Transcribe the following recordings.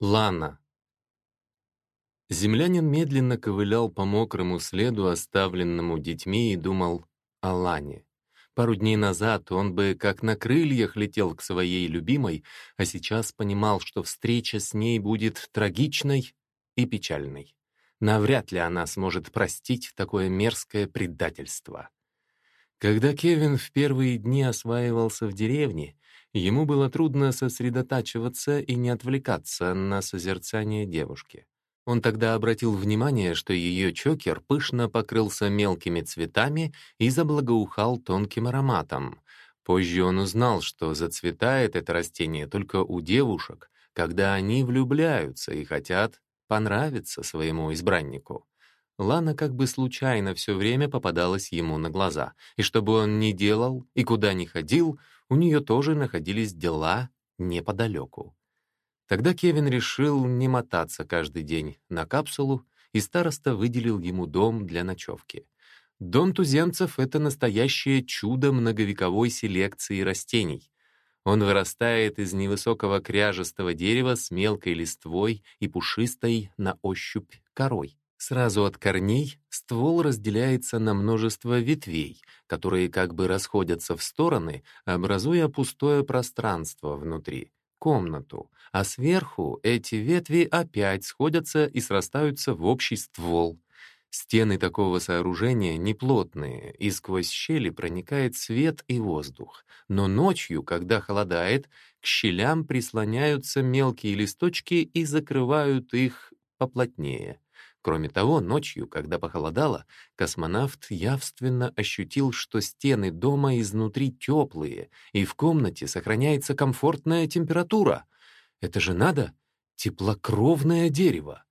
Лана. Землянин медленно ковылял по мокрому следу, оставленному детьми, и думал о Лане. Пару дней назад он бы как на крыльях летел к своей любимой, а сейчас понимал, что встреча с ней будет трагичной и печальной. Навряд ли она сможет простить такое мерзкое предательство. Когда Кевин в первые дни осваивался в деревне, Ему было трудно сосредотачиваться и не отвлекаться на созерцание девушки. Он тогда обратил внимание, что ее чокер пышно покрылся мелкими цветами и заблагоухал тонким ароматом. Позже он узнал, что зацветает это растение только у девушек, когда они влюбляются и хотят понравиться своему избраннику. Лана как бы случайно все время попадалась ему на глаза, и что бы он ни делал и куда ни ходил, у нее тоже находились дела неподалеку. Тогда Кевин решил не мотаться каждый день на капсулу, и староста выделил ему дом для ночевки. Дом туземцев — это настоящее чудо многовековой селекции растений. Он вырастает из невысокого кряжестого дерева с мелкой листвой и пушистой на ощупь корой. Сразу от корней ствол разделяется на множество ветвей, которые как бы расходятся в стороны, образуя пустое пространство внутри, комнату, а сверху эти ветви опять сходятся и срастаются в общий ствол. Стены такого сооружения неплотные, и сквозь щели проникает свет и воздух. Но ночью, когда холодает, к щелям прислоняются мелкие листочки и закрывают их поплотнее. Кроме того, ночью, когда похолодало, космонавт явственно ощутил, что стены дома изнутри теплые, и в комнате сохраняется комфортная температура. Это же надо! Теплокровное дерево!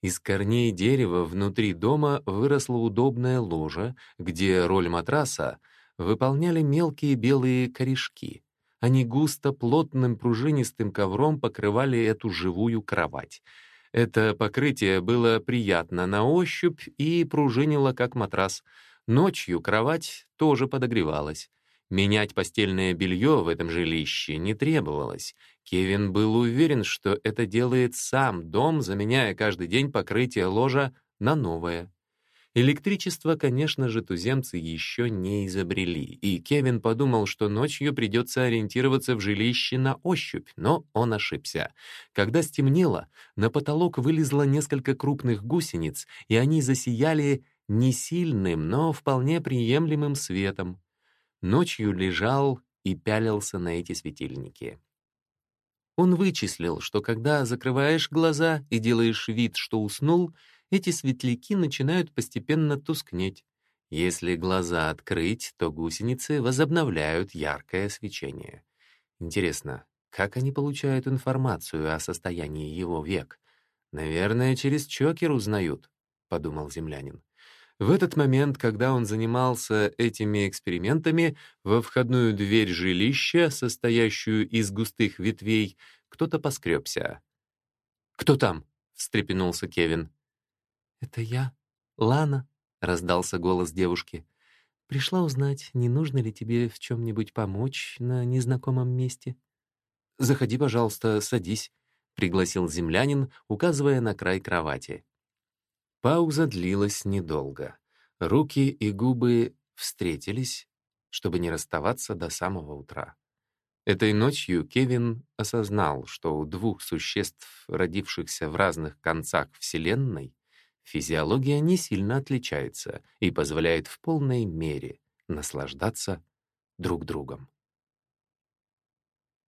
Из корней дерева внутри дома выросло удобное ложе, где роль матраса выполняли мелкие белые корешки. Они густо плотным пружинистым ковром покрывали эту живую кровать — это покрытие было приятно на ощупь и пружинило, как матрас. Ночью кровать тоже подогревалась. Менять постельное белье в этом жилище не требовалось. Кевин был уверен, что это делает сам дом, заменяя каждый день покрытие ложа на новое. Электричество, конечно же, туземцы еще не изобрели, и Кевин подумал, что ночью придется ориентироваться в жилище на ощупь, но он ошибся. Когда стемнело, на потолок вылезло несколько крупных гусениц, и они засияли не сильным, но вполне приемлемым светом. Ночью лежал и пялился на эти светильники. Он вычислил, что когда закрываешь глаза и делаешь вид, что уснул — эти светляки начинают постепенно тускнеть. Если глаза открыть, то гусеницы возобновляют яркое свечение. Интересно, как они получают информацию о состоянии его век? Наверное, через чокер узнают, — подумал землянин. В этот момент, когда он занимался этими экспериментами, во входную дверь жилища, состоящую из густых ветвей, кто-то поскребся. «Кто там?» — встрепенулся Кевин. «Это я, Лана», — раздался голос девушки. «Пришла узнать, не нужно ли тебе в чем-нибудь помочь на незнакомом месте?» «Заходи, пожалуйста, садись», — пригласил землянин, указывая на край кровати. Пауза длилась недолго. Руки и губы встретились, чтобы не расставаться до самого утра. Этой ночью Кевин осознал, что у двух существ, родившихся в разных концах Вселенной, физиология не сильно отличается и позволяет в полной мере наслаждаться друг другом.